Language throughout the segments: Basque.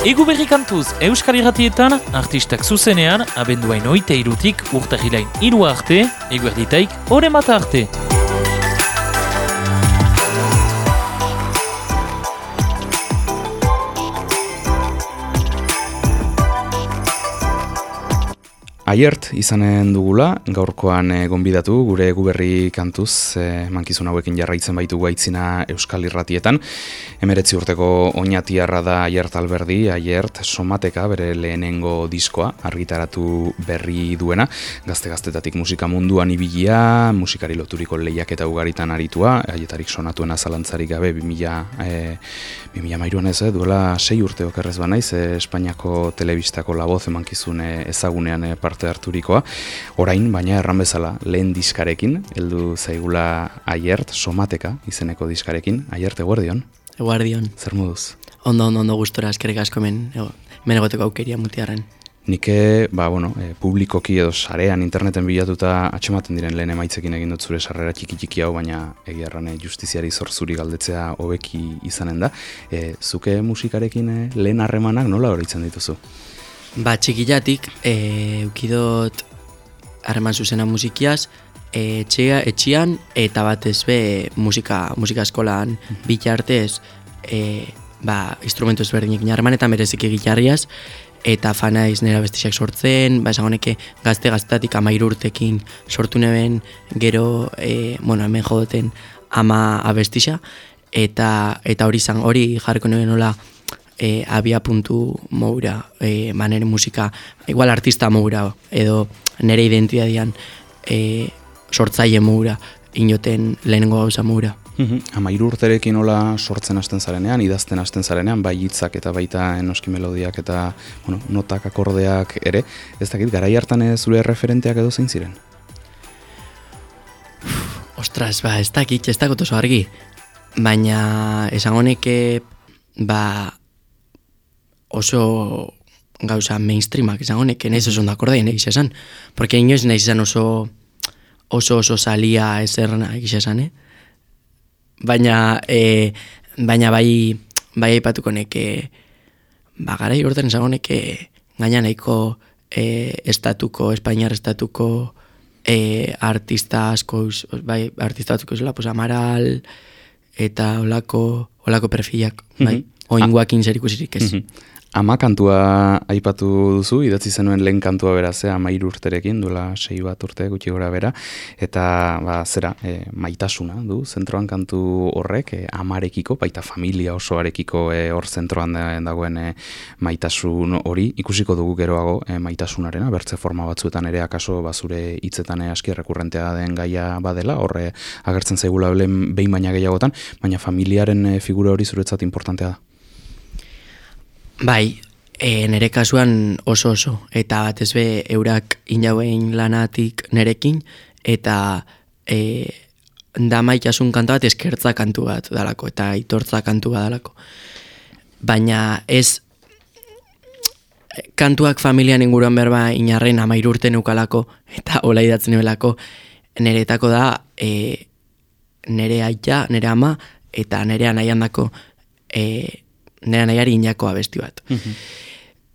Egu berri kantuz Euskal Irratietan, artistak zuzenean, abenduain oite irutik urtahilain irua arte, eguerditaik ore mata arte. Aiert izanen dugula, gaurkoan e, gonbidatu, gure guberri kantuz, e, mankizun hauekin jarraitzen baitu gaitzina Euskal Irratietan. Emeretzi urteko oinatiarra da Aiert Alberdi, Aiert somateka bere lehenengo diskoa argitaratu berri duena. Gazte-gaztetatik musika munduan ibilia, musikari loturiko lehiak eta ugaritan aritua, aietarik sonatuena zalantzarik gabe 2000, e, 2000 mairuan ez, eh, duela sei urte okerrez banaiz, e, Espainiako telebistako laboz emankizun ezagunean parte harturikoa. Orain, baina erran bezala, lehen diskarekin, heldu zaigula aiert, somateka izeneko diskarekin. Aiert, eguerdion? Eguerdion. Zer moduz? Ondo, ondo, ondo gustora eskerrik asko men, menegoteko aukeria mutiarren. Nike, ba, bueno, e, publikoki edo sarean interneten bilatuta atxematen diren lehen emaitzekin egin dut zure sarrera txiki txiki hau, baina egia erran justiziari zorzuri galdetzea hobeki izanen da. E, zuke musikarekin e, lehen harremanak nola horitzen dituzu? Ba, txikilatik, e, ukidot harreman zuzena musikiaz, etxea, etxian, eta batez be musika, musika eskolan -hmm. bitartez, e, ba, instrumentu ezberdinek harreman eta merezik egitarriaz, eta fanaiz nera bestiak sortzen, ba, esagoneke gazte gaztatik amairu urtekin sortu neben, gero, e, bueno, hemen jodoten ama abestisa, eta eta hori zan, hori jarriko nuen nola, e, abia puntu moura, e, ba, musika, igual artista moura, edo nire identidadian e, sortzaile moura, inoten lehenengo gauza moura. Ama urterekin nola sortzen hasten zarenean, idazten hasten zarenean, bai hitzak eta baita enoski melodiak eta bueno, notak akordeak ere, ez dakit, garai hartan zure referenteak edo zein ziren? Ostras, ba, ez dakit, ez dakit oso argi, baina esan honeke, ba, oso gauza mainstreamak izan honek, nahiz oso ondako ordea nahiz esan. Porque inoiz nahiz esan oso oso oso salia ezerna egiz esan, eh? Baina, e, baina bai, bai aipatuko neke, ba gara urten izan honek, gaina nahiko e, estatuko, espainiar estatuko e, artista asko, bai, artista asko zela, pues, amaral, eta olako, olako perfilak, bai? Mm -hmm. Oinguakin zer ikusirik ez. Mhm. Ama kantua aipatu duzu, idatzi zenuen lehen kantua bera ze, ama urterekin, duela sei bat urte gutxi gora bera, eta ba, zera, e, maitasuna du, zentroan kantu horrek, e, amarekiko, baita familia osoarekiko e, hor zentroan dagoen e, maitasun hori, ikusiko dugu geroago e, maitasunarena, bertze forma batzuetan ere akaso bazure hitzetan e, aski rekurrentea den gaia badela, horre agertzen zaigula behin baina gehiagotan, baina familiaren e, figura hori zuretzat importantea da. Bai, e, nere kasuan oso oso, eta bat ez be eurak inauein lanatik nerekin, eta e, da maitasun kantu bat eskertza kantu bat dalako, eta itortza kantu bat dalako. Baina ez kantuak familian inguruan berba inarren amairurte neukalako, eta hola idatzen ebelako, neretako da e, nere aita, nere ama, eta nere anaian dako e, nera nahiari inako abesti bat. Mm -hmm.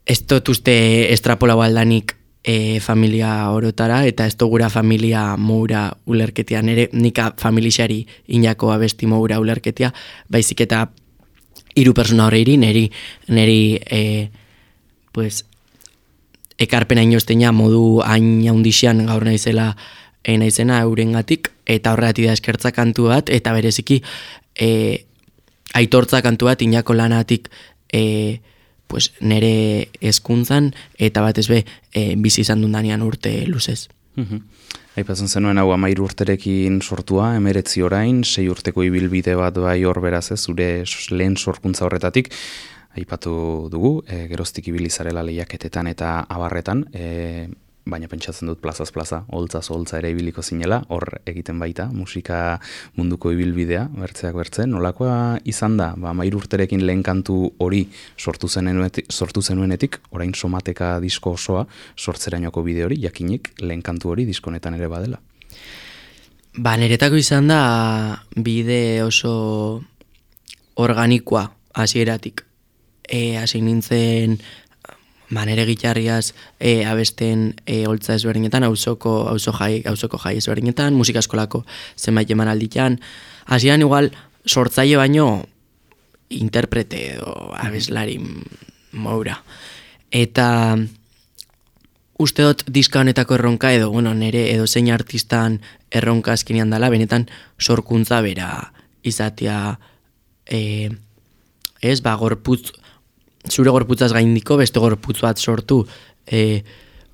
Ez dut uste estrapola baldanik e, familia orotara, eta ez gura familia moura ulerketia, nire nika familixari inako abesti moura ulerketia, baizik eta hiru persona horreiri, niri, niri e, pues, ekarpena inozteina modu hain jaundixian gaur naizela e, naizena eurengatik, eta horregatik da eskertza kantu bat, eta bereziki e, aitortza kantu bat lanatik e, pues, nere eskuntzan eta batez be e, bizi izan dundanean urte luzez. Mhm. Aipatzen zenuen hau amairu urterekin sortua, emeretzi orain, sei urteko ibilbide bat bai hor beraz ez, zure lehen sorkuntza horretatik, aipatu dugu, e, geroztik ibilizarela lehiaketetan eta abarretan, e, baina pentsatzen dut plazaz plaza, holtza holtza ere ibiliko zinela, hor egiten baita, musika munduko ibilbidea, bertzeak bertze, nolakoa izan da, ba, mair urterekin lehen kantu hori sortu, zenenuetik, sortu zenuenetik, orain somateka disko osoa, sortzerainoko bide hori, jakinik lehen kantu hori diskonetan ere badela. Ba, niretako izan da bide oso organikoa hasieratik. e, hasi nintzen manere gitarriaz e, abesten e, holtza ezberdinetan, auzoko auzo jai, auzoko jai ezberdinetan, musika eskolako zenbait eman alditan. Hasian igual sortzaile baino interprete edo abeslari moura. Eta uste dut diska honetako erronka edo, bueno, nere edo zein artistan erronka azkenean dela, benetan sorkuntza bera izatea e, ez, ba, gorputz, zure gorputzaz gaindiko, beste gorputz bat sortu, e,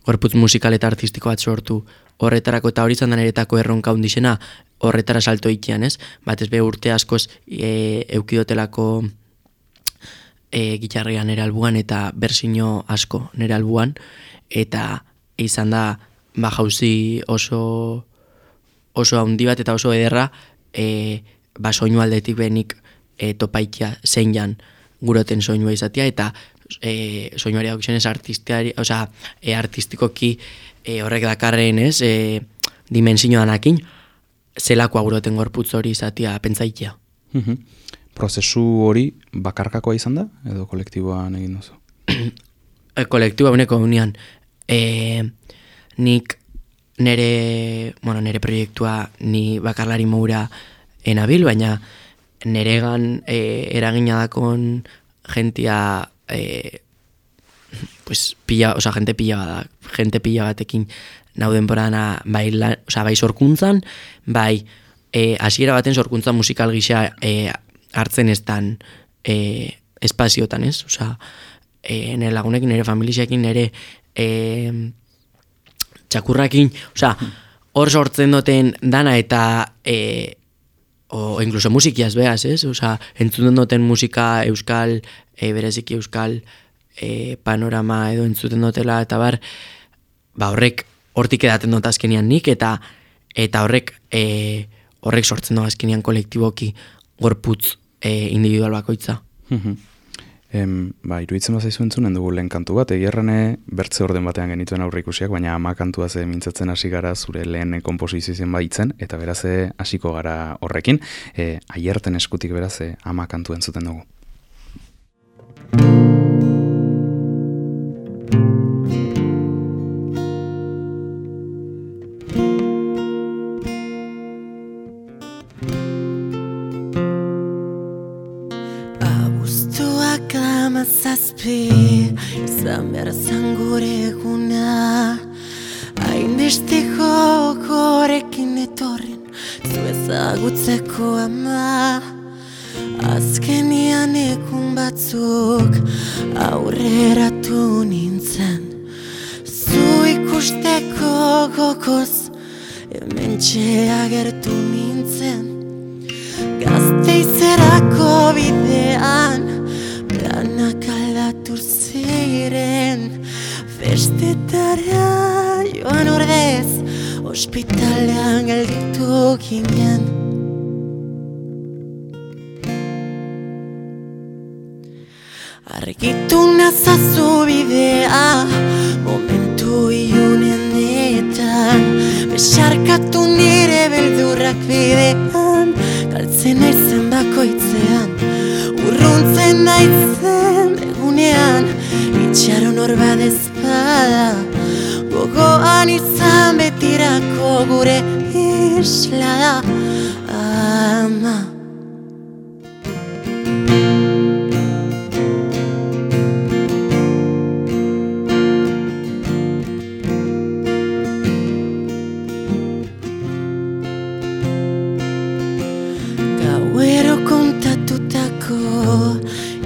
gorputz musikal eta artistiko bat sortu, horretarako eta hori zandan eretako erronka hundixena, horretara salto ikian, ez? Bat ez be urte askoz e, eukidotelako e, gitarrian nere albuan eta bersino asko nere albuan, eta izan da ba jauzi oso oso handi bat eta oso ederra e, ba soinu aldetik benik e, topaitia zein jan guroten soinua izatea eta e, soinuari daukizionez artistiari, oza, e, artistikoki e, horrek dakarren ez, e, dimensio danakin, zelako guroten gorputz hori izatea pentsaitia. Mhm. Prozesu hori bakarkakoa izan da, edo kolektiboan egin duzu? e, kolektiboa uneko unian, e, nik nere, bueno, nere proiektua ni bakarlari moura enabil, baina neregan e, eragina dakon gentia e, pues, pila, oza, gente pila bada, gente pila batekin nauden porana bai, la, oza, bai sorkuntzan, bai e, asiera baten sorkuntza musikal gisa e, hartzen estan e, espaziotan, ez? Oza, e, nire lagunekin, nire familiakin, nire e, txakurrakin, oza, hor sortzen duten dana eta e, o incluso musikiaz beaz, ez? Osa, entzuten duten musika euskal, e, bereziki euskal e, panorama edo entzuten dutela, eta bar, ba horrek hortik edaten dut azkenian nik, eta eta horrek e, horrek sortzen dut azkenian kolektiboki gorputz e, individual bakoitza. Em, ba, iruditzen bazaizu entzunen dugu lehen kantu bat, egierrene bertze orden batean genituen aurrikusiak, baina ama kantua ze mintzatzen hasi gara zure lehen komposizioen baitzen, eta beraze hasiko gara horrekin, e, aierten eskutik beraze ama kantu entzuten dugu. Ezagutzeko ama Azkenian ekun batzuk Aurreratu nintzen. Zu ikusteko gokoz Hemen agertu nintzen. Gazte izerako bidean Planak aldatu ziren. Festetara joan ordez Hospitalean gelditu ginen Nazazu bidea Momentu iunenetan Besarkatu nire beldurrak bidean Galtzen aizen bakoitzean Urruntzen naitzen egunean Itxaron hor badezpada Gogoan izan betirako gure isla da Ama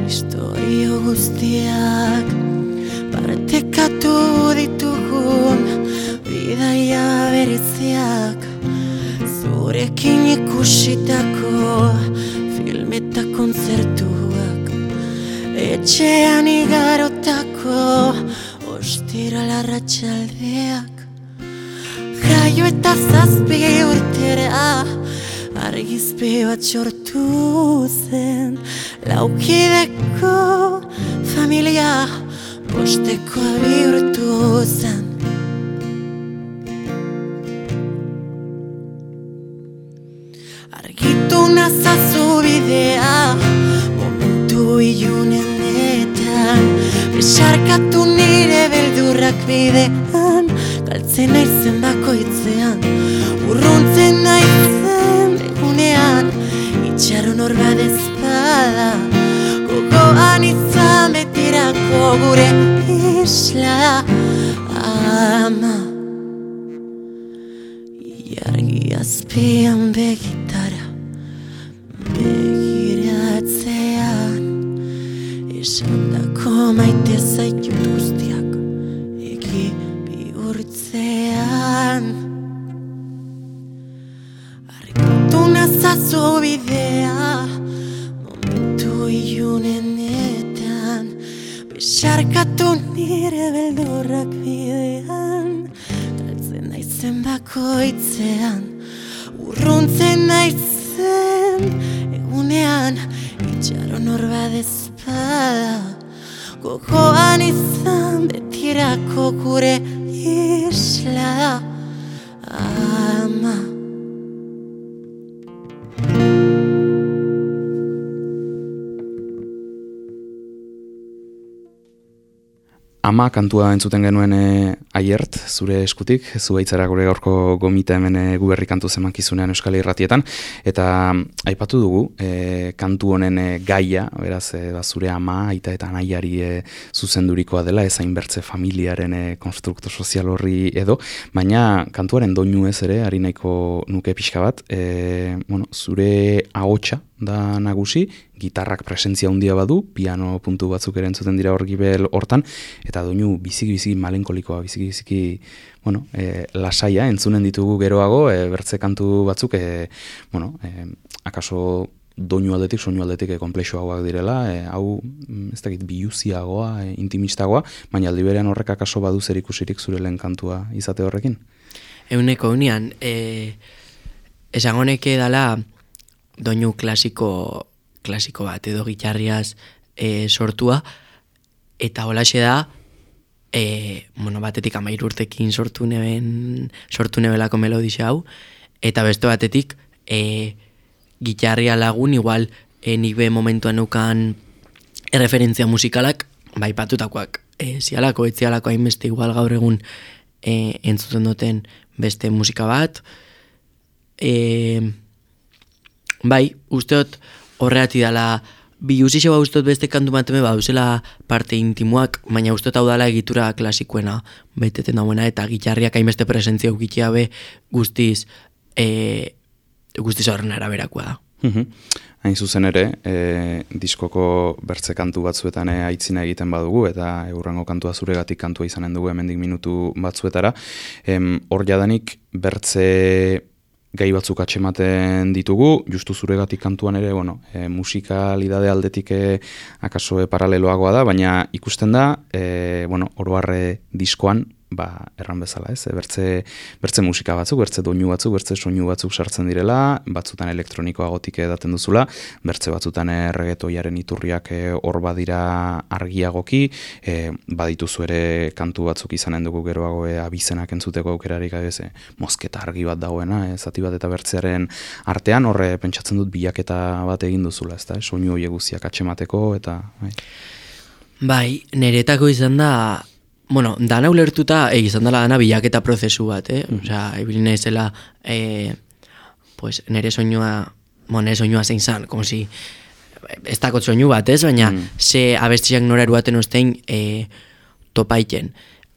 historio guztiak Partekatu ditugun bidaia bereziak Zurekin ikusitako film eta kontzertuak Etxean igarotako ostira larratxaldeak Jaio eta zazpi urtera argizpe bat sortu zen Laukideko familia posteko bihurtu zen. Argitu nazazu bidea momentu ilunen eta Besarkatu nire beldurrak bidean Galtzen naizen bakoitzean. Urruntzen naizen egunean Itxaron hor bat ezpada Gogoan izan betirako gure isla. Ama. Iargi azpian begitara Begiratzean Esan dako maite zaitut guztiak Egi bihurtzean. Argatu nazazu bidea Besarkatu nire beldurrak bidean Galtzen naizen bakoitzean. Urruntzen naizen egunean Itxaron hor badezpada Gogoan izan betirako gure isla Ama Ama kantua entzuten genuen e, aiert, zure eskutik, zu baitzara gure gaurko gomita hemen e, guberri kantu zemankizunean Euskal Irratietan, eta mm, aipatu dugu, e, kantu honen gaia, beraz, e, ba, zure ama, aita eta nahiari e, zuzendurikoa dela, ezain bertze familiaren e, konstrukto sozial horri edo, baina kantuaren doinu ez ere, ari nahiko nuke pixka bat, e, bueno, zure ahotsa da nagusi, gitarrak presentzia handia badu, piano puntu batzuk ere entzuten dira hor gibel hortan, eta doinu biziki-biziki malenkolikoa, biziki-biziki, bueno, e, lasaia, entzunen ditugu geroago, e, bertze kantu batzuk, e, bueno, e, akaso doinu aldetik, soinu aldetik e, komplexuagoak direla, e, hau, mm, ez dakit, biuziagoa, e, intimistagoa, baina aldi berean horrek akaso badu zer ikusirik zure lehen kantua izate horrekin? Euneko unian, e, esango neke dala doinu klasiko, klasiko bat edo gitarriaz e, sortua, eta holaxe da, e, bueno, batetik amairu urtekin sortu neben, sortu nebelako melodixa hau, eta beste batetik, e, gitarria lagun, igual, e, nik be momentuan nukan erreferentzia musikalak, bai patutakoak, e, zialako, etzialako hainbeste igual gaur egun e, entzuten duten beste musika bat, e, bai, usteot horreati dala, bi usixo ba usteot beste kantu mateme ba, usela parte intimoak, baina usteot hau dala egitura klasikoena beteten dauena, eta gitarriak hainbeste presentzia ukitia be guztiz, e, guztiz horren araberakoa da. Mhm. Hain zuzen ere, e, diskoko bertze kantu batzuetan e, aitzina egiten badugu, eta eurrango kantua zuregatik kantua izanen dugu hemendik minutu batzuetara. Em, hor jadanik bertze gai batzuk atxematen ditugu, justu zuregatik kantuan ere, bueno, e, musikalidade aldetik e, akaso e, paraleloagoa da, baina ikusten da, e, bueno, oroarre diskoan, ba, erran bezala, ez? Bertze, bertze musika batzuk, bertze doinu batzuk, bertze soinu batzuk sartzen direla, batzutan elektronikoa gotik edaten duzula, bertze batzutan erregetoiaren iturriak e, hor badira argiagoki, e, badituzu ere kantu batzuk izanen dugu geroago e, abizenak entzuteko aukerarik ez, e, mosketa argi bat dagoena, e, zati bat eta bertzearen artean, horre pentsatzen dut bilaketa bat egin duzula, ez da, soinu hori guztiak atxemateko, eta... Bai. Bai, niretako izan da, bueno, dana ulertuta e, izan dela dana bilaketa prozesu bat, eh? Mm. Osea, ibili naizela e, pues, nere soinua, bueno, nere soinua zein zan, como si ez dakot soinu bat, ez? Baina, Mm. ze abestiak nora eruaten ostein e, topaiten.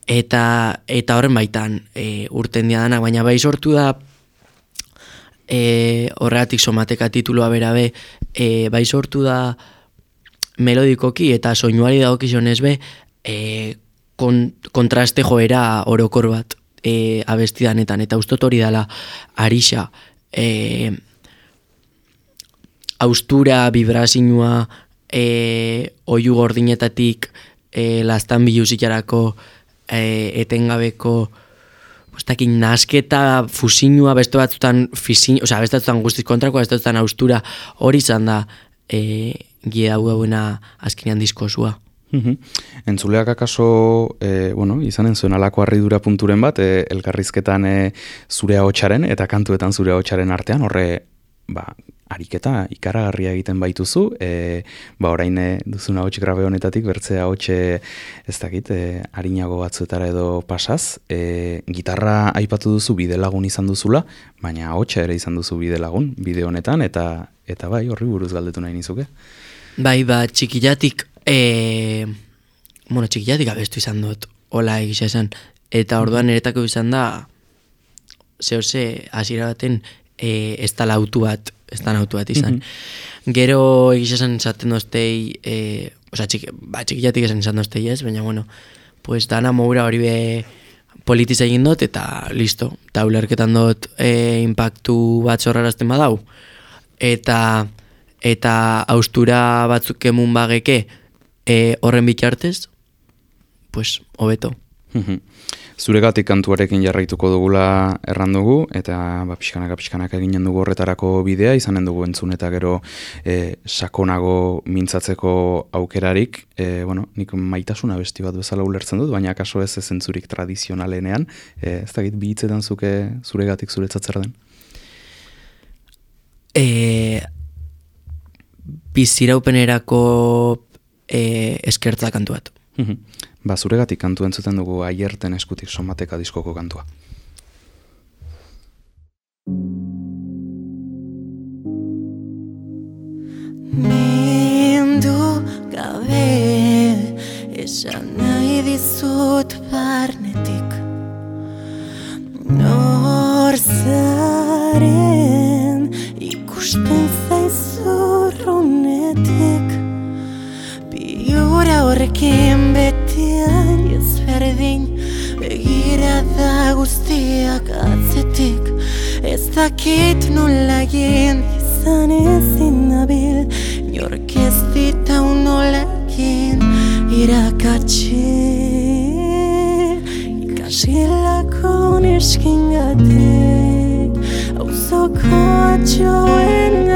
Eta, eta horren baitan e, urten dia danak, baina bai sortu da e, horregatik somateka tituloa berabe, e, bai sortu da melodikoki eta soinuari dagokizionez be, e, kon, kontraste joera orokor bat e, abestidanetan, eta ustot hori dela arixa, e, austura, vibrazinua, e, oiu gordinetatik e, lastan biluzitarako e, etengabeko Bostak nasketa, fusinua, beste batzutan fisin, osea, beste batzutan guztiz kontrakoa, beste batzutan austura, hori izan da e, gie hau hauena azkenean diskozua. Mhm. Entzuleak akaso, e, bueno, izanen zuen alako harridura punturen bat, e, elkarrizketan e, zure ahotsaren eta kantuetan zure ahotsaren artean, horre ba, ariketa ikaragarria egiten baituzu, e, ba orain e, duzuna hotx grabe honetatik bertzea hotxe ez dakit, e, harinago batzuetara edo pasaz, e, gitarra aipatu duzu bide lagun izan duzula, baina hotxa ere izan duzu bide lagun bide honetan, eta eta bai horri buruz galdetu nahi nizuke. Bai, ba, txikillatik, e, bueno, txikillatik abestu izan dut, hola egisa esan, eta orduan niretako izan da, zehose, ze, hasiera baten, e, ez da lautu bat, ez da autu bat izan. Mhm. Gero egiz esan zaten doztei, e, oza, txik, ba, txikiatik esan izan doztei ez, baina bueno, pues dana moura hori be politiza egin dut, eta listo, eta ulerketan dut e, impactu bat zorrarazten badau. Eta, eta austura batzuk emun bageke e, horren bitartez, pues, hobeto. Mhm. Zuregatik kantuarekin jarraituko dugula erran dugu, eta ba, pixkanaka pixkanaka eginen dugu horretarako bidea, izanen dugu entzun eta gero e, sakonago mintzatzeko aukerarik. E, bueno, nik maitasuna besti bat bezala ulertzen dut, baina kaso ez zentzurik tradizionalenean. E, ez dakit bihitzetan zuke zuregatik zuretzatzer den? E, biziraupenerako e, eskertza kantu bat. Mhm. Ba, zuregatik kantu entzuten dugu aierten eskutik somateka diskoko kantua. Mindu gabe esan nahi dizut barnetik Nor zaren ikusten zaizurrunetik Biura horrekin betian ezberdin Begira da guztiak atzetik. Ez dakit nola egin izan ezin nabil Nork ez ditau nola egin irakatsi Ikasilako neskin gatik Auzoko atxoen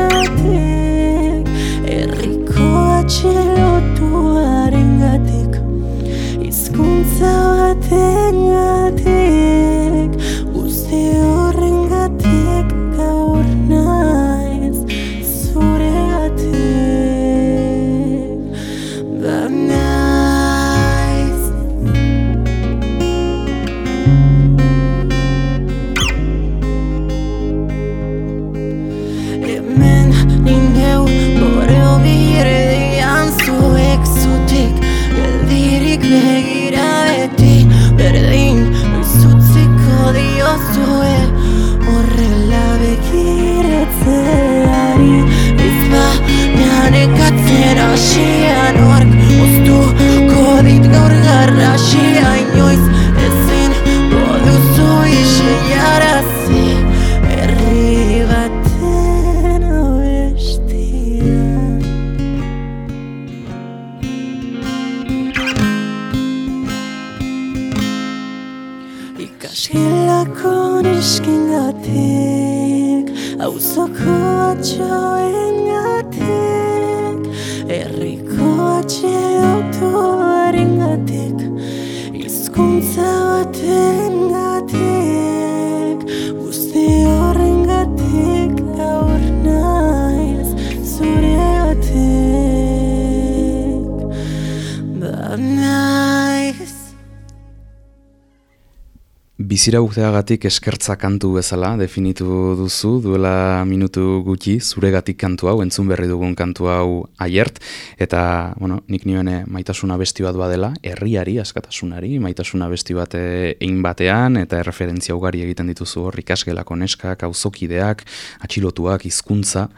Bizira urteagatik eskertza kantu bezala definitu duzu, duela minutu gutxi, zuregatik kantu hau, entzun berri dugun kantu hau aiert, eta, bueno, nik nioene maitasuna besti bat badela, herriari, askatasunari, maitasuna besti bat eh, egin batean, eta erreferentzia ugari egiten dituzu hor, ikasgelako neskak, auzokideak, atxilotuak, hizkuntza,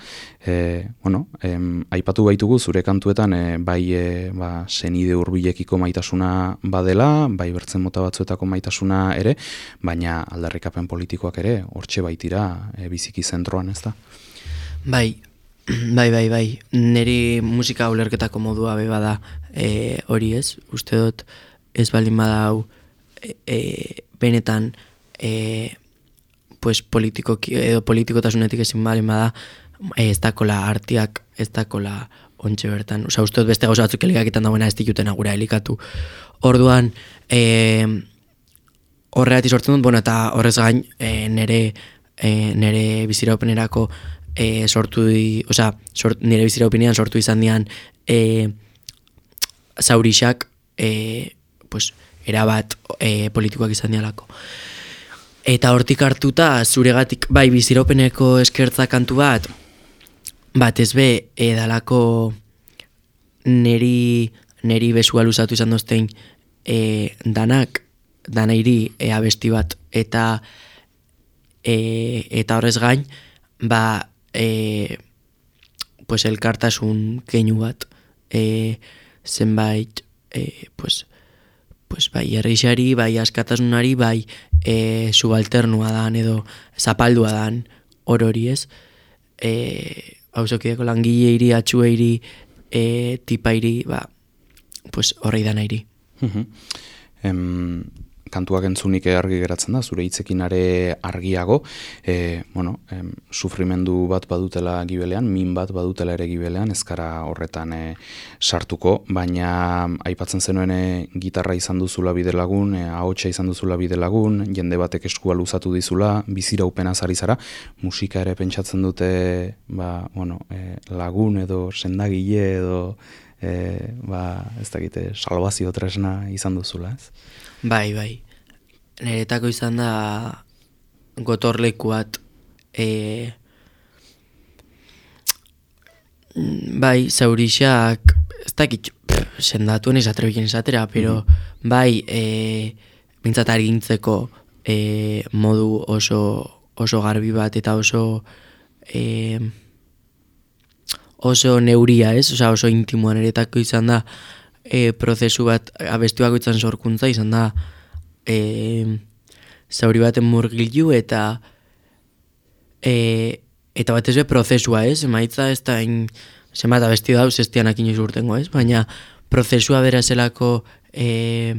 e, bueno, em, aipatu baitugu zure kantuetan e, bai e, ba, senide hurbilekiko maitasuna badela, bai bertzen mota batzuetako maitasuna ere, baina aldarrikapen politikoak ere hortxe baitira e, biziki zentroan, ez da? Bai, bai, bai, bai. Neri musika ulerketako modua be bada e, hori ez. Uste dut ez baldin bada hau e, e, benetan e, pues politikoki edo politikotasunetik ezin baldin bada e, ez dakola artiak, ez dakola ontxe bertan. Osa, uste dut beste gauza batzuk elikaketan dagoena ez dituten agura elikatu. Orduan, e, horregatik sortzen dut, bueno, eta horrez gain, e, nere, e, nere biziraupenerako e, sortu di, osea, sort, nire bizira opinean sortu izan dian e, zaurixak e, pues, erabat e, politikoak izan dialako. Eta hortik hartuta, zuregatik, bai, biziropeneko eskertza kantu bat, bat ez be, edalako neri, neri besua luzatu izan doztein e, danak, danairi e, abesti bat, eta e, eta horrez gain, ba, e, pues elkartasun keinu bat, e, zenbait, e, pues, pues bai errixari, bai askatasunari, bai e, subalternua dan edo zapaldua dan orori ez. E, hausokideko langile iri, atxue iri, e, tipa iri, ba, pues horrei da nahi kantuak entzunik argi geratzen da, zure hitzekin are argiago, e, bueno, em, sufrimendu bat badutela gibelean, min bat badutela ere gibelean, ezkara horretan e, sartuko, baina aipatzen zenuen e, gitarra izan duzula bide lagun, e, ahotsa izan duzula bide lagun, jende batek eskua luzatu dizula, bizira upena zari zara, musika ere pentsatzen dute ba, bueno, e, lagun edo sendagile edo e, ba, ez dakite, salvazio tresna izan duzula, ez? Bai, bai. Neretako izan da gotorleku bat e, bai, zaurixak ez dakit sendatuen esatrebiken esatera, pero mm bai, e, bintzat argintzeko e, modu oso, oso garbi bat eta oso e, oso neuria, ez? Osa, oso intimoan eretako izan da e, prozesu bat abestuak izan sorkuntza izan da e, zauri baten murgilu eta e, eta bat ez be prozesua ez, maitza ez da in, zenbat abesti dauz ez tianak inoiz urtengo ez, baina prozesua bera zelako e,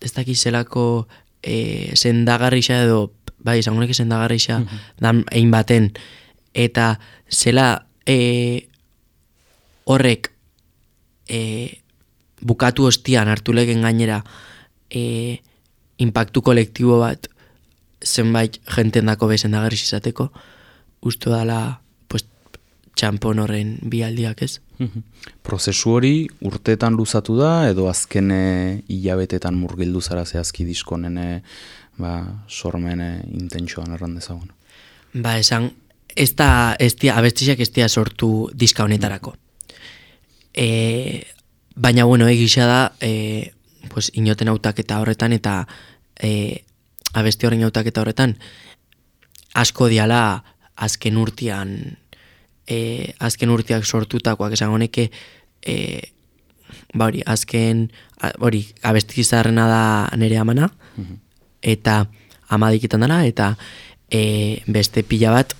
ez daki zelako e, sendagarrixa edo bai, esangunek sendagarrixa mm -hmm. dan egin baten. Eta zela e, horrek e, bukatu ostian hartu legen gainera e, impactu kolektibo bat zenbait jenten dako bezen dagarriz izateko, usto dala pues, txampon horren bialdiak ez. Prozesu hori urteetan luzatu da edo azken hilabetetan murgildu zara zehazki diskonen ba, sormen intentsuan erran dezagun. Ba, esan, ez da, ez dia, abestisak ez dia sortu diska honetarako. E, baina, bueno, egisa da, e, pues, inoten autaketa horretan eta e, abesti horren autaketa horretan asko diala azken urtean e, azken urteak sortutakoak esan honeke e, ba hori, azken hori, abesti zarrena da nere amana mhm. eta amadiketan dara eta e, beste pila bat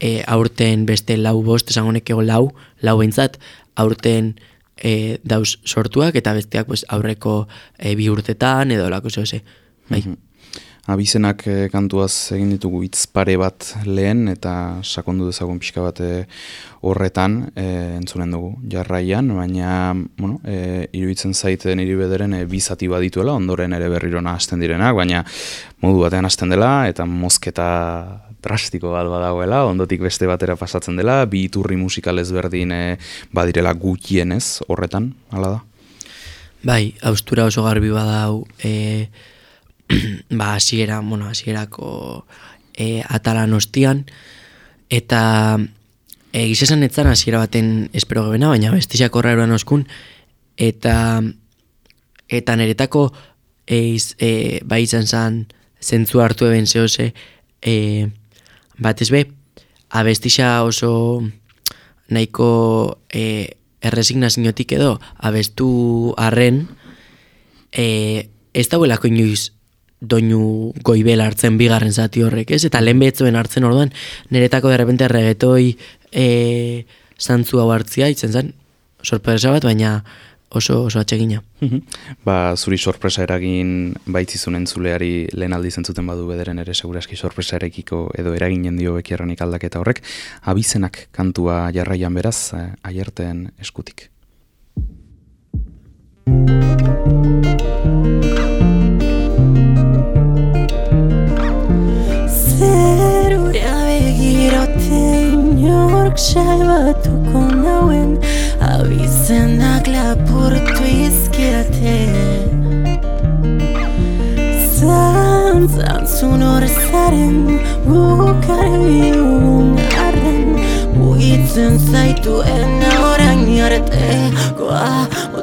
e, aurten beste lau bost esan honeke lau, lau behintzat aurten e, dauz sortuak eta besteak pues, aurreko e, bi urtetan edo lako zehose. Bai. Mm Abizenak e, kantuaz egin ditugu hitz pare bat lehen eta sakondu dezagun pixka bat e, horretan e, entzunen dugu jarraian, baina bueno, e, iruditzen zaite niri bederen e, bizati badituela, ondoren ere berrirona hasten direnak, baina modu batean hasten dela eta mozketa drastiko bat badagoela, ondotik beste batera pasatzen dela, bi iturri musikal ezberdin e, badirela gutienez horretan, hala da? Bai, austura oso garbi badau, e, ba, asiera, bueno, asierako e, atalan ostian, eta e, gizesan etzan asiera baten espero gebena, baina bestiak horra eroan oskun, eta eta niretako eiz, e, bai izan zan zentzu hartu eben zehose, e, bat ez be, abestisa oso nahiko e, erresignaziotik edo, abestu arren, e, ez dauelako inoiz doinu goibel hartzen bigarren zati horrek, ez? Eta lehen behetzuen hartzen orduan, niretako derrepente regetoi e, zantzu hau hartzia, itzen zen, sorpresa bat, baina oso oso atsegina. Mhm. ba, zuri sorpresa eragin baitzizun entzuleari lehen aldiz entzuten badu bederen ere seguraski sorpresa erekiko edo eraginen dio bekierranik aldaketa horrek, abizenak kantua jarraian beraz, eh, aierten eskutik. Zerura begirote inork salbatuko nauen danna cla por tu iski a te sans sans tunore saren ru kare un arden mo intenso hai tu a no rañarte qua o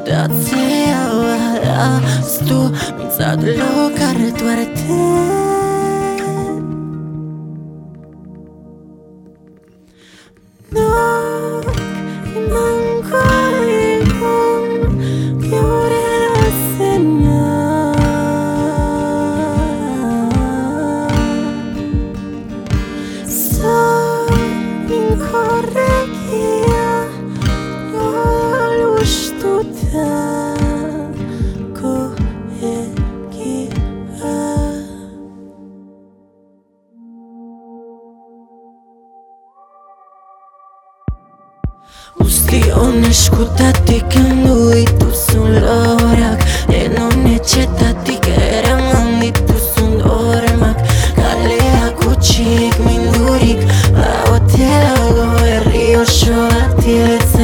eskutatik endu dituzun lorak Denon etxetatik eraman dituzun hormak Kaleak utxik mindurik Baote dago herri osoa tiletzarik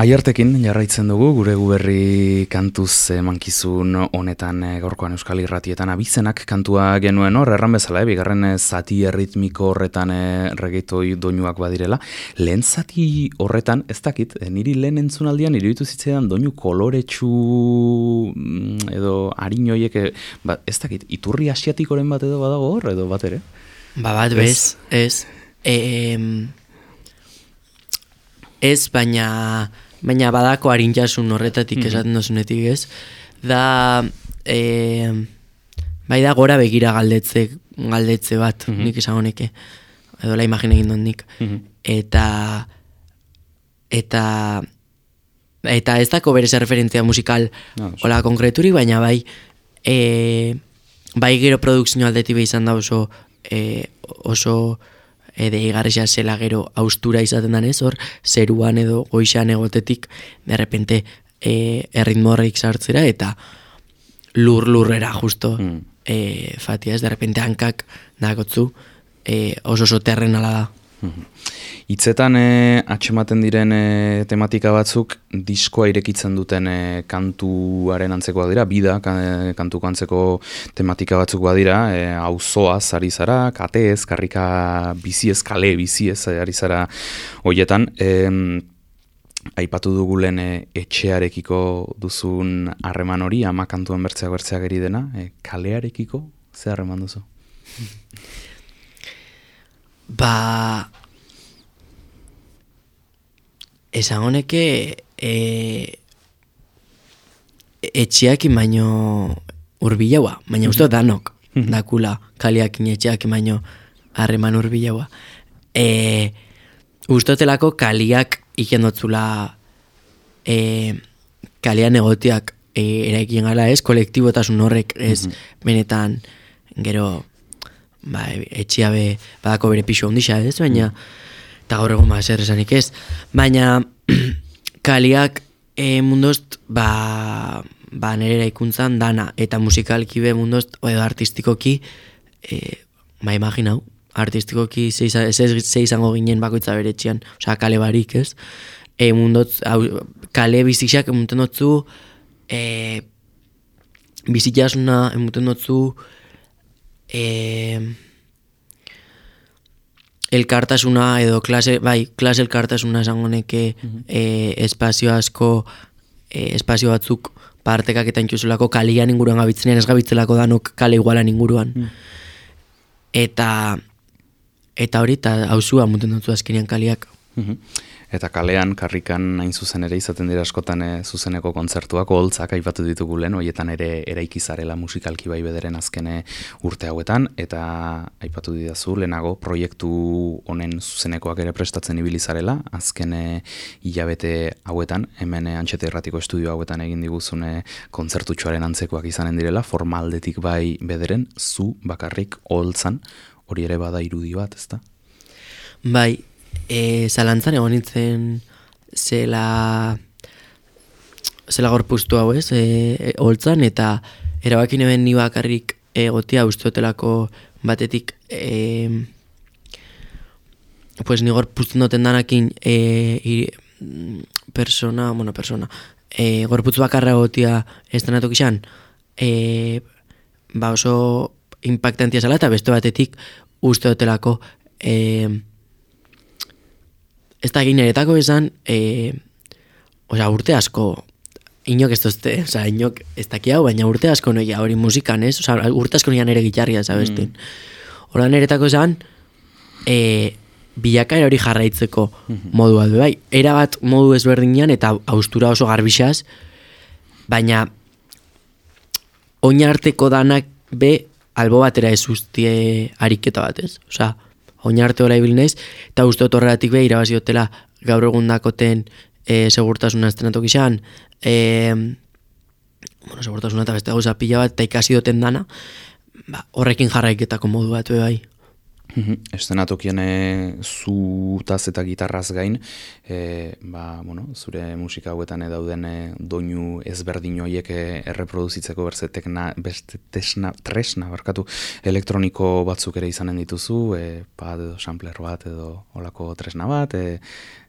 Aiartekin jarraitzen dugu, gure guberri kantuz emankizun honetan eh, gaurkoan Euskal Irratietan abizenak kantua genuen hor, erran bezala, eh, bigarren eh, zati erritmiko horretan regetoi doinuak badirela. Lehen zati horretan, ez dakit, niri lehen entzunaldian iruditu zitzaidan doinu koloretsu mm, edo harinoiek, ba, ez dakit, iturri asiatikoren bat edo badago hor, edo bat ere? Ba bat bez, ez. Em, ez, baina, baina badako harintasun horretatik esaten dozunetik ez. Da, e, bai da gora begira galdetze, galdetze bat, nik esango neke. Edo la imagine egin dut nik. Eta, eta, eta ez dako berez referentzia musikal Ah, oso. hola konkreturi, baina bai, e, bai gero produkzio aldetik izan da oso, e, oso e, deigarria zela gero austura izaten danez, hor, zeruan edo goixan egotetik, de repente, e, erritmo horreik sartzera, eta lur lurrera justo, Mm. e, fatia ez, de repente hankak dakotzu, e, oso oso terrenala da. Hitzetan e, atxematen diren e, tematika batzuk diskoa irekitzen duten e, kantuaren antzekoak dira, bida ka, e, kantuko antzeko tematika batzuk badira, e, auzoaz ari zara, kateez, karrika biziez, kale biziez ari zara hoietan. E, aipatu dugu e, etxearekiko duzun harreman hori, ama kantuen bertzeak bertzeak eri dena, e, kalearekiko ze harreman duzu? Ba... Esan honeke... E, etxeak baino urbilaua, baina uste danok, dakula kaliak etxeak baino harreman urbilaua. E, ustotelako kaliak ikendotzula e, kalian egotiak e, eraikien gala ez, kolektibotasun horrek ez, benetan gero ba, etxia be, badako bere pixo ondisa ez, baina eta gaur egun ba, zer esanik ez, baina kaliak e, mundost ba, ba nire ikuntzan dana eta musikalki be mundost edo artistikoki e, ba imaginau artistikoki ze, izan- ze, ze izango ginen bakoitza bere etxean, osea, kale barik, ez? E, mundotz, hau, kale bizitxak emuten dotzu, e, bizitxasuna emuten dotzu, e, elkartasuna edo klase, bai, klase elkartasuna esango neke e, espazio asko, e, espazio batzuk partekak eta intxuzulako kalian inguruan gabitzenean ez gabitzelako danok kale igualan inguruan. Eta eta hori eta hausua muten dutzu azkenean kaliak. Mhm. Eta kalean, karrikan hain zuzen ere izaten dira askotan eh, zuzeneko kontzertuak, holtzak aipatu ditugu lehen, hoietan ere eraikizarela musikalki bai bederen azkene urte hauetan, eta aipatu didazu lehenago proiektu honen zuzenekoak ere prestatzen ibili zarela, azkene hilabete hauetan, hemen eh, antxete erratiko estudio hauetan egin diguzune kontzertutxoaren antzekoak izanen direla, formaldetik bai bederen, zu bakarrik holtzan, hori ere bada irudi bat, ezta? Bai, e, zalantzan egon nintzen zela zela gorpuztu hau ez, e, e, holtzan, eta erabaki neben ni bakarrik egotia ustotelako batetik e, pues ni gorpuzten duten danakin e, iri- persona, bueno, persona, e, gorputz bakarra egotia estrenatok izan, e, ba oso impactantia zela, eta beste batetik uste dutelako e, ez da egin eretako esan, e, osea, urte asko, inok ez dozte, osea, inok ez daki hau, baina urte asko noia hori musikan, ez? Osea, urte asko noian ere gitarria, zabesten. Mm. Horan eretako esan, e, bilakaera hori jarraitzeko modua du, bai. Era bat modu ezberdinean eta austura oso garbixaz, baina oinarteko danak be albo batera ez ustie ariketa bat, ez? Osea, oinarte hola ibil naiz, eta uste dut horregatik be irabazi dutela gaur egun dakoten e, segurtasuna estrenatok izan, e, bueno, segurtasuna eta beste gauza pila bat, eta ikasi duten dana, ba, horrekin jarraiketako modu bat be bai. Mhm. Eszenatokien e, zutaz eta gitarraz gain, e, ba, bueno, zure musika hauetan e, dauden e, doinu ezberdin horiek e, erreproduzitzeko berze tekna, beste tesna, tresna barkatu elektroniko batzuk ere izanen dituzu, e, pad edo sampler bat edo olako tresna bat, e,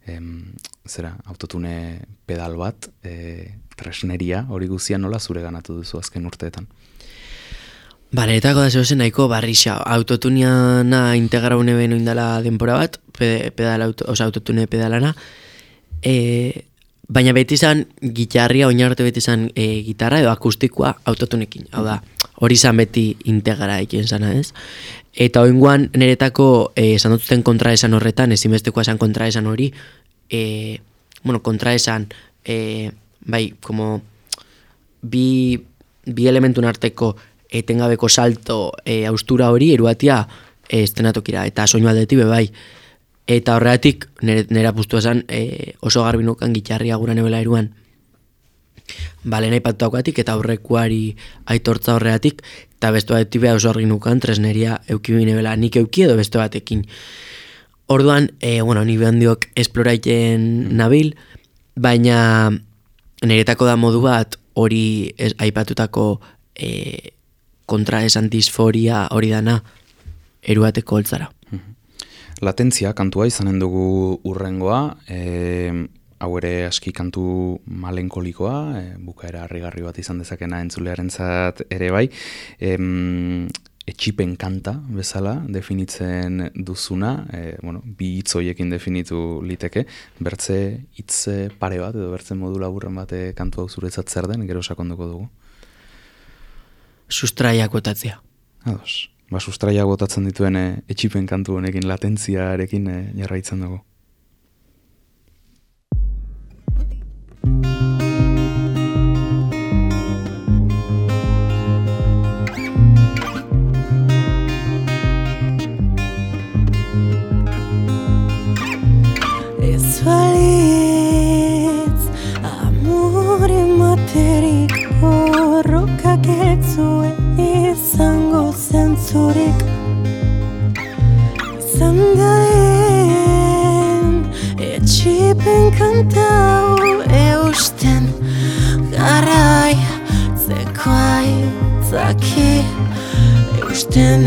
em, zera, autotune pedal bat, e, tresneria hori guzia nola zure ganatu duzu azken urteetan. Bale, etako da zehozen nahiko barrixa. Autotuniana integra une beno indala denpora bat, pe, pedal auto, oza, autotune pedalana. E, baina beti izan gitarria, oinarte beti izan e, gitarra edo akustikoa autotunekin. Hau da, hori izan beti integra ekin zana, ez? Eta oinguan niretako e, esan dututen kontraesan horretan, ezinbestekoa esan kontraesan hori, e, bueno, kontraesan, e, bai, como bi, bi elementun arteko etengabeko salto e, austura hori eruatia e, estenatokira, eta soinu aldetik be bai. Eta horregatik, nire, apustu esan, e, oso garbi nukan gitarria gura nebela eruan. Bale nahi patuakoatik eta aurrekuari aitortza horregatik, eta beste batetik beha oso argi nukan tresneria eukibi nebela nik euki edo beste batekin. Orduan, e, bueno, ni behandiok esploraiten nabil, baina niretako da modu bat hori aipatutako e, kontra esan disforia hori dana eruateko holtzara. Latentzia kantua izanen dugu urrengoa, e, hau ere aski kantu malenkolikoa, e, bukaera harrigarri bat izan dezakena entzulearentzat ere bai, em, etxipen kanta bezala definitzen duzuna, e, bueno, bi hitz horiekin definitu liteke, bertze hitz pare bat edo bertze modu laburren bate kantu hau zuretzat zer den, gero sakonduko dugu. Sustraiak botatzea. Ados. Ba, sustraia botatzen dituen e, etxipen kantu honekin latentziarekin e, jarraitzen dugu. Ez balitz zentzurik izan gaen etxipen kantau eusten garai zekoai zaki eusten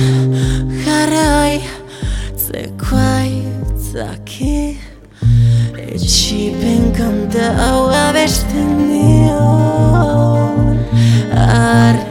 garai zaki. Etxipen kanta hau abesten dio Arna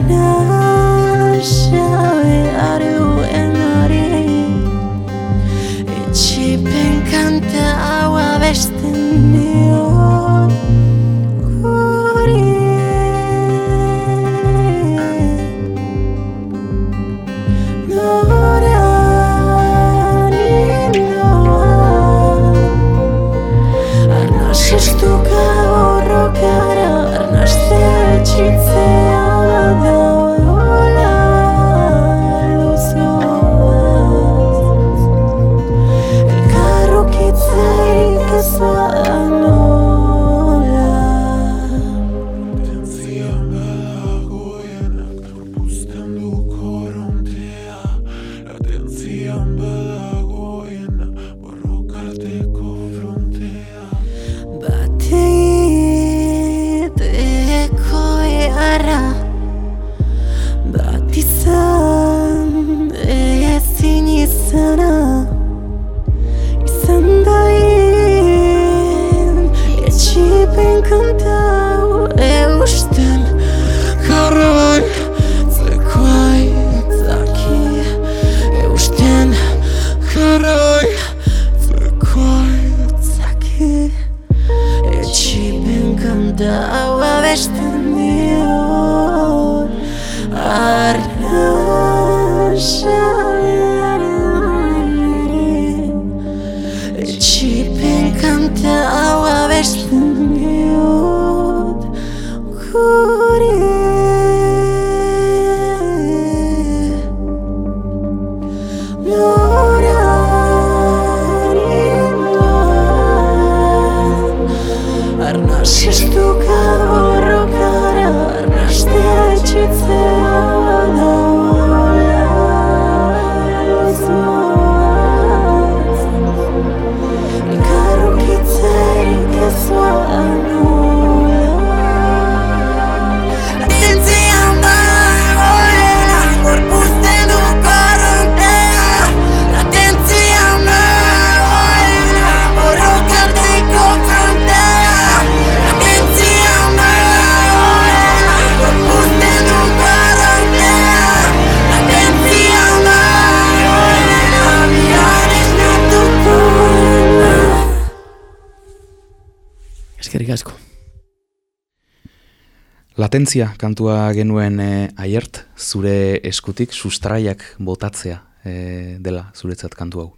Latentzia kantua genuen e, aiert, zure eskutik sustraiak botatzea e, dela zuretzat kantu hau.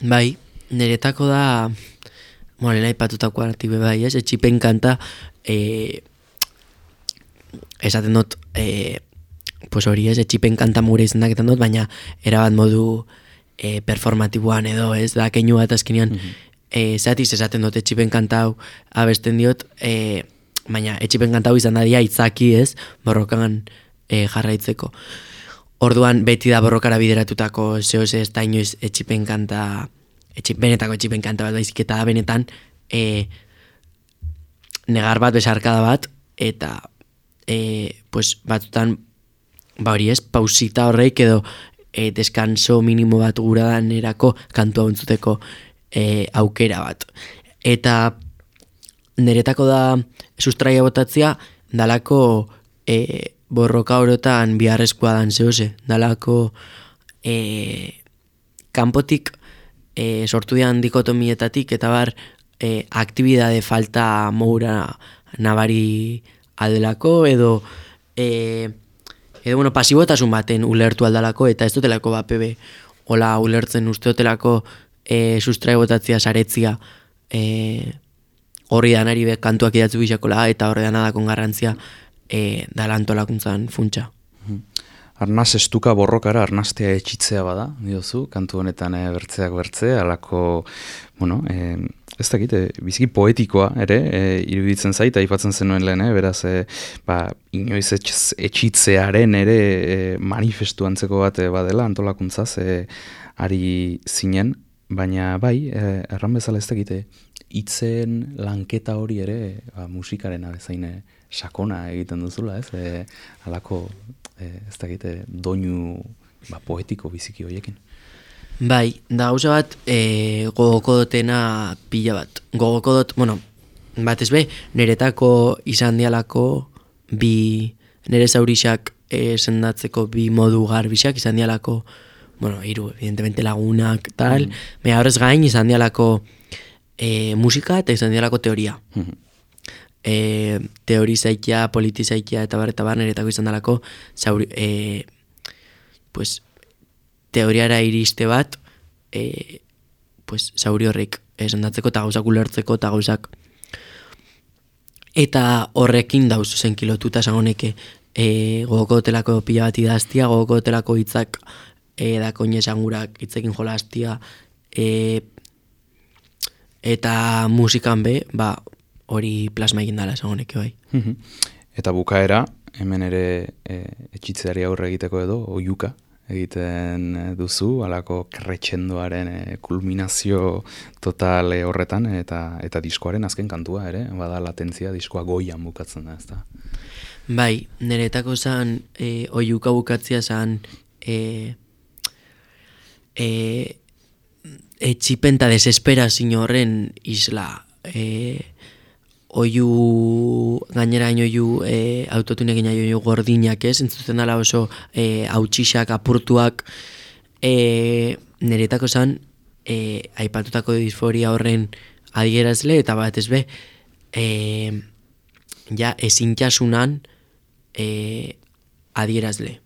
Bai, niretako da, bueno, lehen aipatutako artik be bai, ez, etxipen kanta, e, esaten dut, e, pues hori ez, etxipen kanta mure izendaketan dut, baina erabat modu e, performatiboan edo, ez, da keinu bat azkenean, e, zatiz esaten dut etxipen kanta hau abesten diot, e, baina etxipen kanta hau izan da dia itzaki, ez, borrokan e, jarraitzeko. Orduan beti da borrokara bideratutako zeo ez da inoiz etxipen kanta, etxip, benetako etxipen kanta bat baizik eta benetan e, negar bat, besarkada bat, eta e, pues, batzutan ba hori ez, pausita horreik edo e, deskanso minimo bat gura da nerako kantua entzuteko e, aukera bat. Eta niretako da sustraia botatzea, dalako e, borroka orotan biharrezkoa dan zehose, dalako e, kanpotik e, sortu dian dikotomietatik eta bar e, aktibidade falta moura nabari aldelako edo e, edo bueno, pasibotasun baten ulertu aldalako eta ez dutelako bat pebe hola ulertzen uste dutelako e, sustrai botatzia saretzia e, horri danari be kantuak idatzu bisakola eta horri danadakon garrantzia e, dala antolakuntzan funtsa. Arnaz estuka borrokara arnastea etxitzea bada, diozu, kantu honetan e, bertzeak bertze, alako, bueno, e, ez dakit, e, biziki poetikoa ere, e, iruditzen zait, aipatzen zenuen lehen, e, beraz, e, ba, inoiz etx, etxitzearen ere e, manifestu antzeko bat e, badela antolakuntzaz e, ari zinen, baina bai, e, erran bezala ez dakite, hitzen lanketa hori ere ba, musikaren abezain e, sakona egiten duzula, ez? E, alako, e, ez dakite, doinu ba, poetiko biziki horiekin. Bai, da gauza bat e, gogoko dotena pila bat. Gogoko dot, bueno, bat ez be, niretako izan dialako bi, nire zaurixak e, sendatzeko bi modu garbixak izan dialako, bueno, hiru, evidentemente lagunak, tal, mm. me horrez gain izan dialako e, musika eta izan dialako teoria. Mhm. e, teorizaikia, politizaikia eta bar, eta bar, niretako izan dalako, zauri, e, pues, teoriara iriste bat, e, pues, zauri horrek esandatzeko eta gauzak ulertzeko eta gauzak eta horrekin dauz zen kilotuta esango neke e, gogoko dotelako pila bat idaztia, gogoko dotelako hitzak e, da koine esangurak hitzekin jolastia e, eta musikan be, ba, hori plasma egin dala esango neke bai. Mhm. Eta bukaera, hemen ere e, etxitzeari aurre egiteko edo, oiuka egiten e, duzu, alako kretxendoaren e, kulminazio total e, horretan, eta eta diskoaren azken kantua ere, bada latentzia diskoa goian bukatzen da, ezta? Bai, niretako zan, e, oiuka bukatzia zan, e, e, etxipen eta desesperazio horren isla. E, oiu, gainera hain oiu, e, hain oiu gordinak ez, entzuten dela oso e, hautsixak, apurtuak, e, niretako zan, e, aipatutako disforia horren adierazle, eta bat ez be, e, ja, ezintxasunan e, adierazle.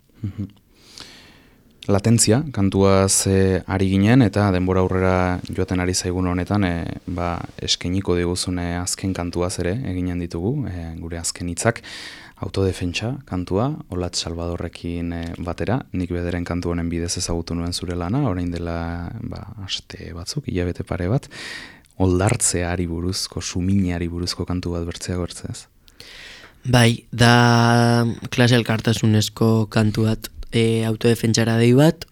Latentzia, kantuaz e, ari ginen, eta denbora aurrera joaten ari zaigun honetan, e, ba, eskeniko diguzune azken kantuaz ere, eginen ditugu, e, gure azken hitzak, autodefentsa kantua, Olat Salvadorrekin e, batera, nik bederen kantu honen bidez ezagutu nuen zure lana, orain dela ba, aste batzuk, hilabete pare bat, oldartzeari buruzko, sumineari buruzko kantu bat bertzea gortzez. Bai, da klase elkartasunezko kantu bat, e, autodefentsara dei bat,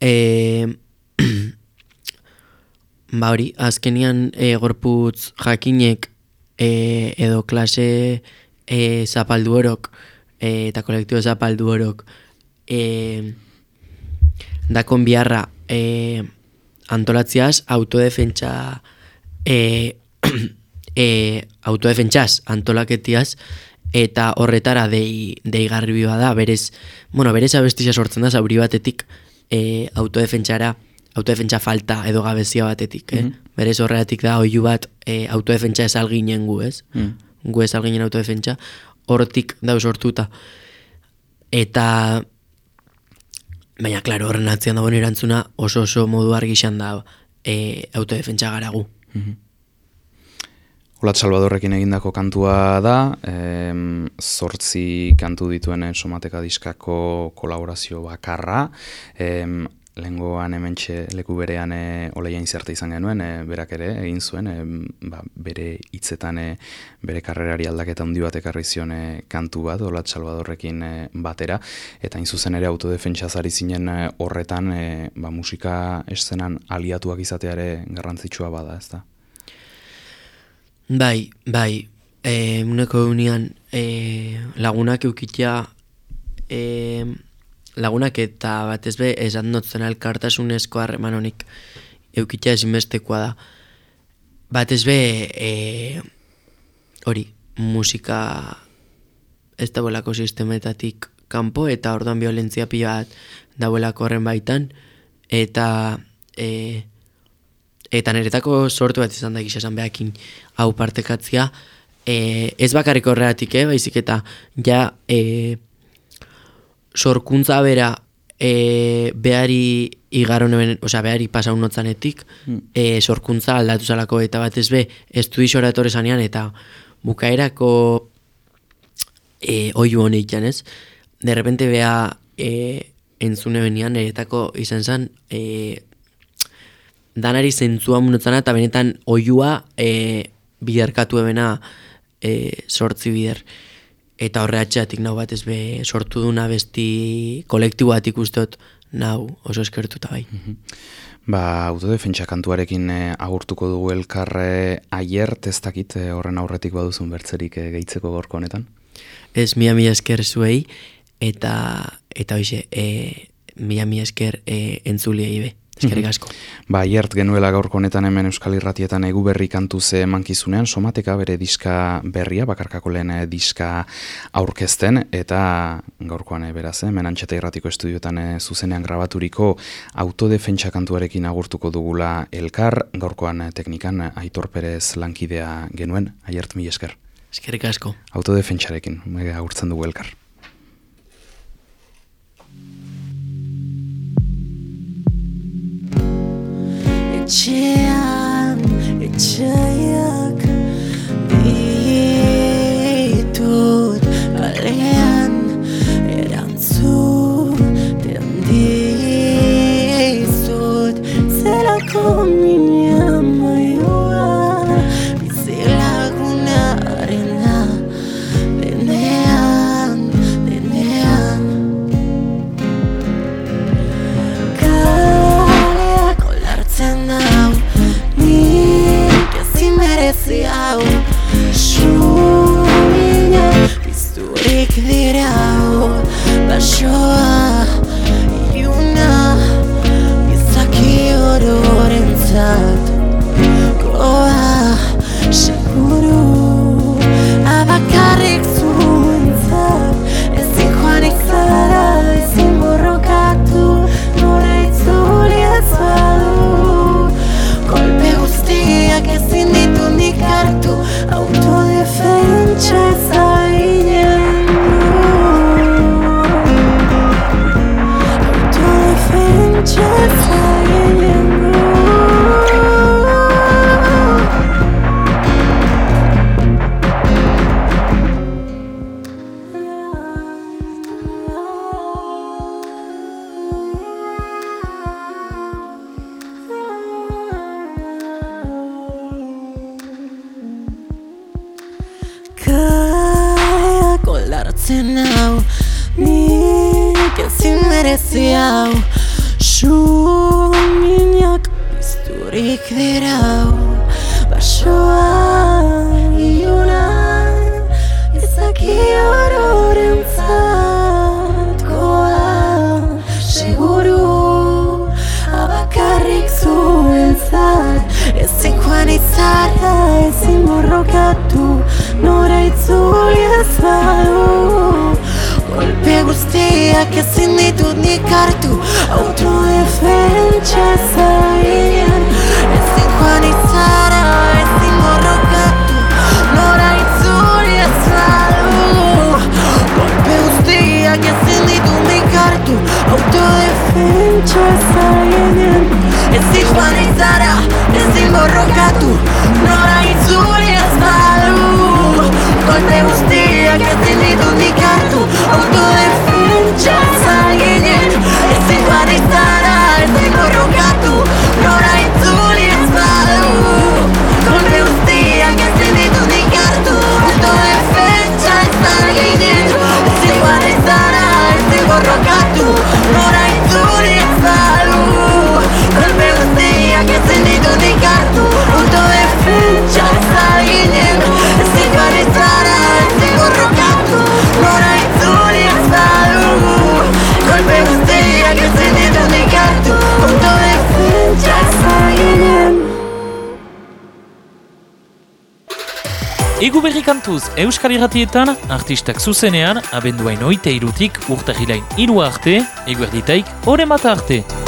e, ba hori, azkenian e, gorputz jakinek e, edo klase e, zapaldu orok, e, eta kolektibo zapaldu orok, e, dakon biharra e, antolatziaz autodefentsa e, e, autodefentsaz antolaketiaz eta horretara dei, dei da, berez, bueno, berez abestisa sortzen da zauri batetik e, autodefentsara, autodefentsa falta edo gabezia batetik, eh? Mhm. berez horretik da, oiu bat e, autodefentsa ez alginen gu, ez? Mm. gu ez alginen autodefentsa, hortik dau sortuta. Eta, baina, klaro, horren atzean dagoen erantzuna oso oso modu argixan da e, autodefentsa gara gu. Olat Salvadorrekin egindako kantua da, em, zortzi kantu dituen somateka diskako kolaborazio bakarra, em, lehengoan hementxe leku berean e, oleia inzerte izan genuen, e, berak ere egin zuen, em, ba, bere hitzetan e, bere karrerari aldaketa handi bat ekarri zion e, kantu bat, Olat Salvadorrekin e, batera, eta hain zuzen ere autodefentsaz ari zinen e, horretan, e, ba, musika eszenan aliatuak izatea ere garrantzitsua bada, ezta? Bai, bai, e, uneko unian e, lagunak eukitea e, lagunak eta batez be esan notzen elkartasunezko harreman honik eukitea ezinbestekoa da. Batez be e, hori, musika ez dagoelako sistemetatik kanpo eta orduan violentzia pila bat dagoelako horren baitan eta e, eta niretako sortu bat izan da gisa esan behakin hau partekatzia e, ez bakarrik horregatik, eh, baizik eta ja e, sorkuntza bera e, behari igaro neben, osea, behari pasaun notzanetik, e, sorkuntza aldatu zalako. Eta batez be, estudixora etorre zanean eta bukaerako e, oiu honek janez, de repente bea e, entzune benian, eretako izan zen, e, danari zentzua munotzana eta benetan oiua e, biderkatu ebena e, sortzi bider. Eta horreatxeatik nau bat ez be sortu duna besti kolektibo bat ikustot nau oso eskertuta bai. Ba, autodefentsa kantuarekin e, agurtuko dugu elkarre aier, ez dakit e, horren aurretik baduzun bertzerik e, gehitzeko gorko honetan. Ez mia mia esker zuei eta eta hoize, e, mia mia esker e, entzuliei be. Eskerrik asko. Ba, iert genuela gaurko honetan hemen Euskal Irratietan egu berri kantuz mankizunean, somateka bere diska berria, bakarkako lehen eh, diska aurkezten, eta gaurkoan eh, beraz, eh, hemen antxeta irratiko estudiotan zuzenean grabaturiko autodefentsa kantuarekin agurtuko dugula elkar, gaurkoan teknikan Aitor Perez lankidea genuen, aiert mi esker. Eskerrik asko. Autodefentsarekin, agurtzen dugu elkar. Etxean, etxaiak ditut Kalean erantzuten dizut Zelako you guztiak ezin ditut nik hartu Autodefentsa zaien Ezin joan izara, ezin borrokatu Nora itzuli ez badu Kolpe guztiak ezin ditut nik hartu Autodefentsa zaien Ezin joan izara, ezin borrokatu Nora itzuli ez badu Kolpe guztiak ezin ditut nik hartu Autodefentsa zaien Ezin joan izara, ezin Egu berri kantuz Euskal Irratietan, artistak zuzenean, abenduain oite irutik urtahilain iru arte, eguerditaik, ore mata arte.